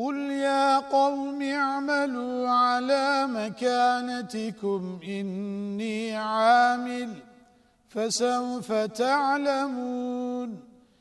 قل يا قوم اعملوا على مكانتكم إني عامل فسوف تعلمون